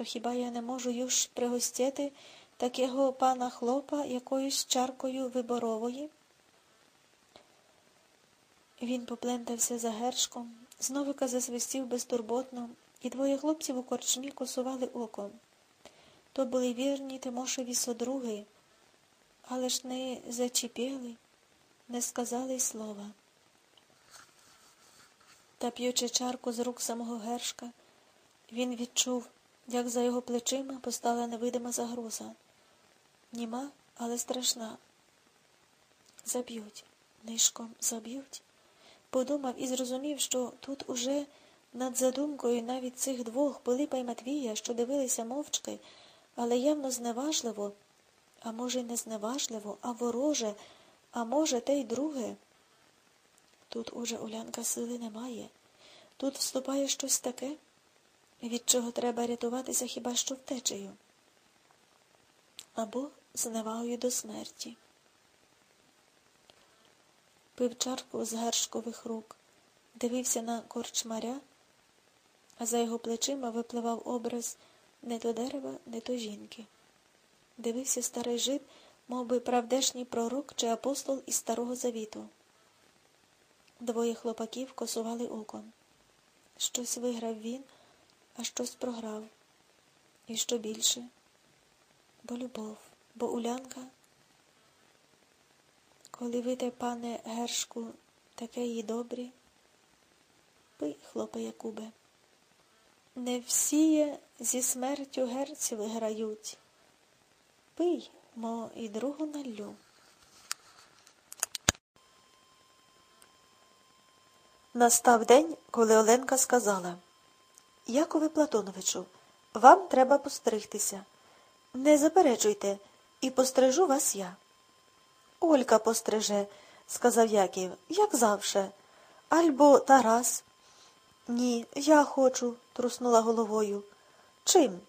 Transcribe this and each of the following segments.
То хіба я не можу юж пригостити такого пана хлопа якоюсь чаркою виборової? Він поплентався за гершком, зновика засвистів безтурботно, і двоє хлопців у корчмі косували оком. То були вірні Тимошеві содруги, але ж не зачіпіли, не сказали й слова. Та п'ючи чарку з рук самого гершка, він відчув, як за його плечима постала невидима загроза. Німа, але страшна. Заб'ють, нишком заб'ють. Подумав і зрозумів, що тут уже над задумкою навіть цих двох Пилипа й Матвія, що дивилися мовчки, але явно зневажливо, а може, й не зневажливо, а вороже, а може, те й друге. Тут уже Улянка сили немає. Тут вступає щось таке, від чого треба рятуватися хіба що втечею. Або зневагою до смерті. Пив чарку з гаршкових рук, дивився на корчмаря, а за його плечима випливав образ не то дерева, не то жінки. Дивився старий жид, мов би правдешній пророк чи апостол із Старого Завіту. Двоє хлопаків косували оком. Щось виграв він, а щось програв. І що більше? Бо любов, бо улянка. Коли ви те, пане Гершку, таке їй добрі, пий, хлопе Якубе. Не всіє зі смертю герці виграють. Пий, мо і другу наллю. Настав день, коли Оленка сказала Якове Платоновичу, вам треба постригтися. Не заперечуйте, і пострижу вас я. Олька постриже, сказав Яків, як завше. Альбо Тарас. Ні, я хочу, труснула головою. Чим?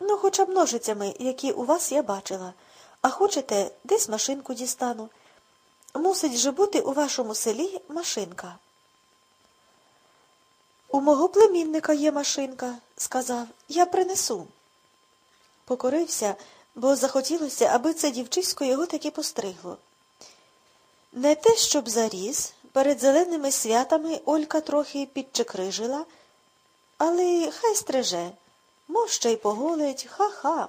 Ну, хоча б ножицями, які у вас я бачила. А хочете, десь машинку дістану. Мусить же бути у вашому селі машинка. У мого племінника є машинка, сказав, я принесу. Покорився, бо захотілося, аби це дівчисько його таки постригло. Не те, щоб заріс, перед зеленими святами Олька трохи підчекрижила, але хай стриже, моща й поголить, ха-ха.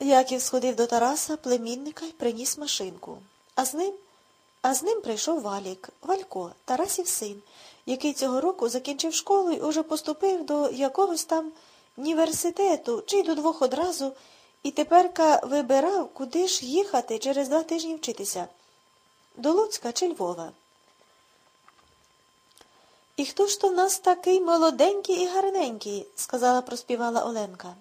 Яків сходив до Тараса, племінника й приніс машинку. А з ним а з ним прийшов Валік, Валько, Тарасів син, який цього року закінчив школу і уже поступив до якогось там університету чи до двох одразу, і теперка вибирав, куди ж їхати через два тижні вчитися до Луцька чи Львова. І хто ж то в нас такий молоденький і гарненький, сказала проспівала Оленка.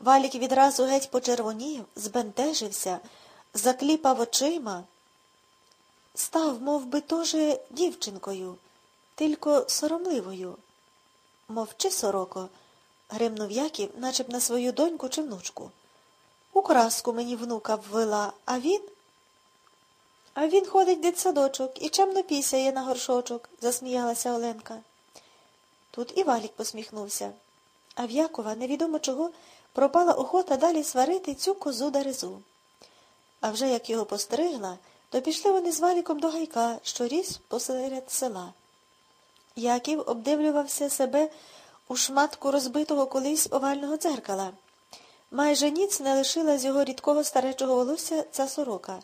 Валік відразу геть почервонів, збентежився, закліпав очима, став мов би, тоже дівчинкою, тільки соромливою. Мовчи, сороко, гримнув Яків, начеб на свою доньку чи внучку. У краску мені внука ввела, а він. А він ходить дитсадочок і чемно пісяє на горшочок, засміялася Оленка. Тут і Валік посміхнувся. А в Якова невідомо чого пропала охота далі сварити цю козу дарезу. А вже як його постригла, то пішли вони з валіком до гайка, що ріс посеред села. Яків обдивлювався себе у шматку розбитого колись овального дзеркала. Майже ніц не лишила з його рідкого старечого волосся ця сорока,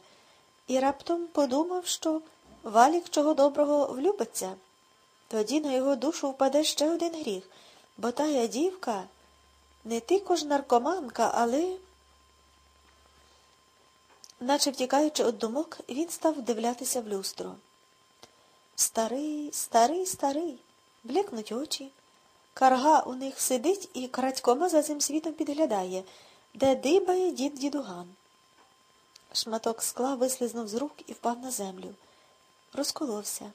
і раптом подумав, що валік чого доброго влюбиться. Тоді на його душу впаде ще один гріх, бо тая дівка не тільки ж наркоманка, але. Наче втікаючи від думок, він став вдивлятися в люстро. Старий, старий, старий, блекнуть очі. Карга у них сидить і крадькома за цим світом підглядає, де дибає дід дідуган. Шматок скла вислизнув з рук і впав на землю. Розколовся.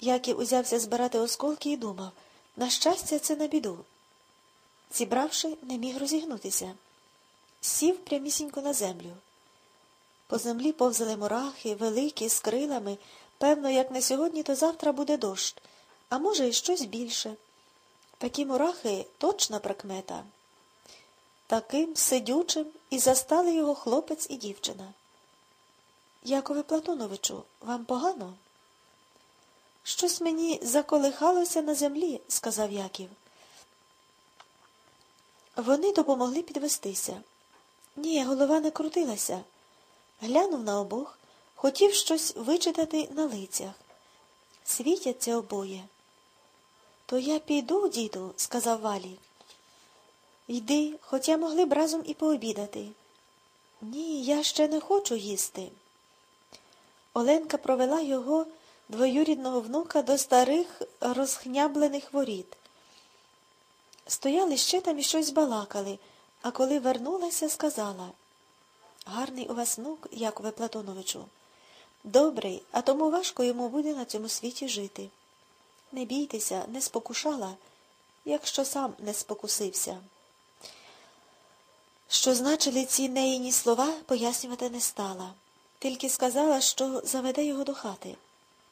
Яків узявся збирати осколки і думав на щастя, це на біду. Зібравши, не міг розігнутися. Сів прямісінько на землю. По землі повзали мурахи, великі, з крилами. Певно, як не сьогодні, то завтра буде дощ, а може, і щось більше. Такі мурахи точна прикмета. Таким сидючим і застали його хлопець і дівчина. Якове Платоновичу, вам погано? Щось мені заколихалося на землі, сказав Яків. Вони допомогли підвестися. Ні, голова не крутилася. Глянув на обох, хотів щось вичитати на лицях. Світяться обоє. То я піду, діду, сказав Валік. Йди, хоча могли б разом і пообідати. Ні, я ще не хочу їсти. Оленка провела його двоюрідного внука до старих розхняблених воріт. Стояли ще там і щось балакали, а коли вернулася, сказала Гарний у вас внук, Якове Платоновичу. Добрий, а тому важко йому буде на цьому світі жити. Не бійтеся, не спокушала, якщо сам не спокусився. Що значили ці неїні слова, пояснювати не стала, тільки сказала, що заведе його до хати.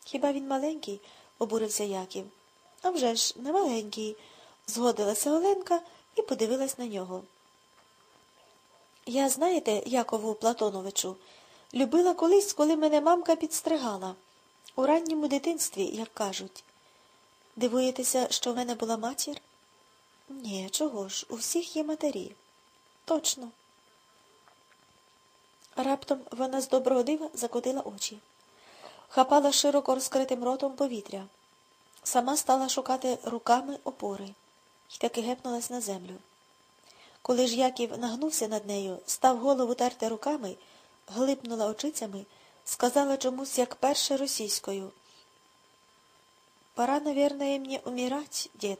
Хіба він маленький? обурився Яків. «А вже ж, не маленький, згодилася Оленка і подивилась на нього. Я, знаєте, Якову Платоновичу, любила колись, коли мене мамка підстригала. У ранньому дитинстві, як кажуть. Дивуєтеся, що в мене була матір? Ні, чого ж, у всіх є матері. Точно. Раптом вона з доброго дива закотила очі, хапала широко розкритим ротом повітря, сама стала шукати руками опори і таки гепнулась на землю. Коли ж Яків нагнувся над нею, став голову терти руками, глипнула очицями, сказала чомусь, як перше російською. Пора, наверное, мне умирать, дед.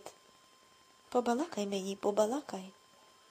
Побалакай мені, побалакай.